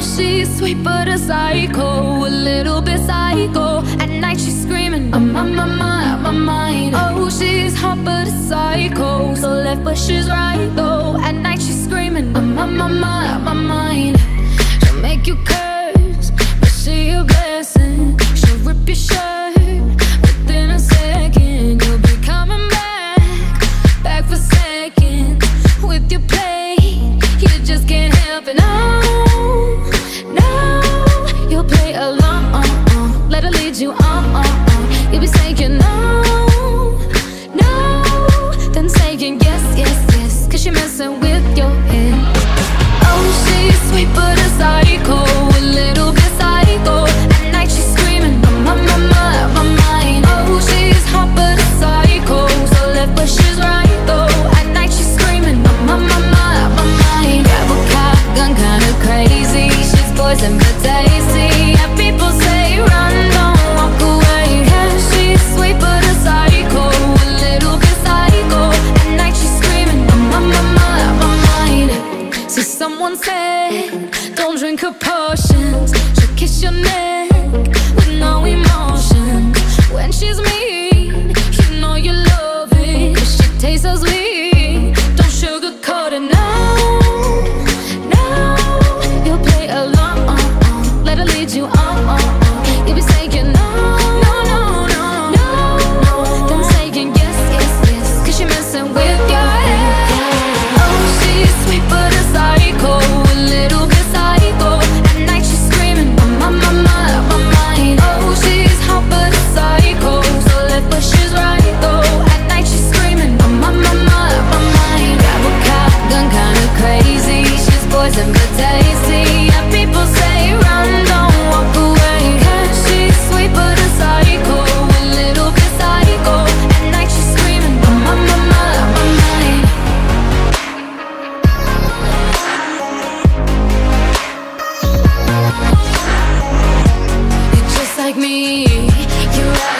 she's sweet but a psycho, a little bit psycho. At night she's screaming, I'm on my mind, my mind. Oh, she's hot but a psycho, so left but she's right though. At night she's screaming, I'm on my mind, my mind. She'll make you curse, but she a blessing. She'll rip your shirt within a second. You'll be coming back, back for seconds with your play. You just can't help it. No, Let her lead you on. You'll be saying no, no, then saying yes, yes, yes. Cause you're messing with your head. Oh, she's sweet but take. Don't drink her potions. She kiss your neck with no emotion. When she's mean, you know you love it. Cause she tastes so sweet. Don't sugarcoat it no, no. you'll play along. Let her lead you on. You'll be saying no. no, no, no, no, no. Then saying yes, yes, yes. Cause you're messing with you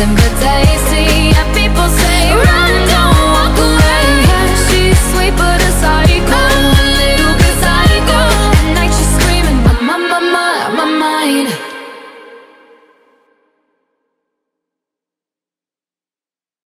some good people say, run.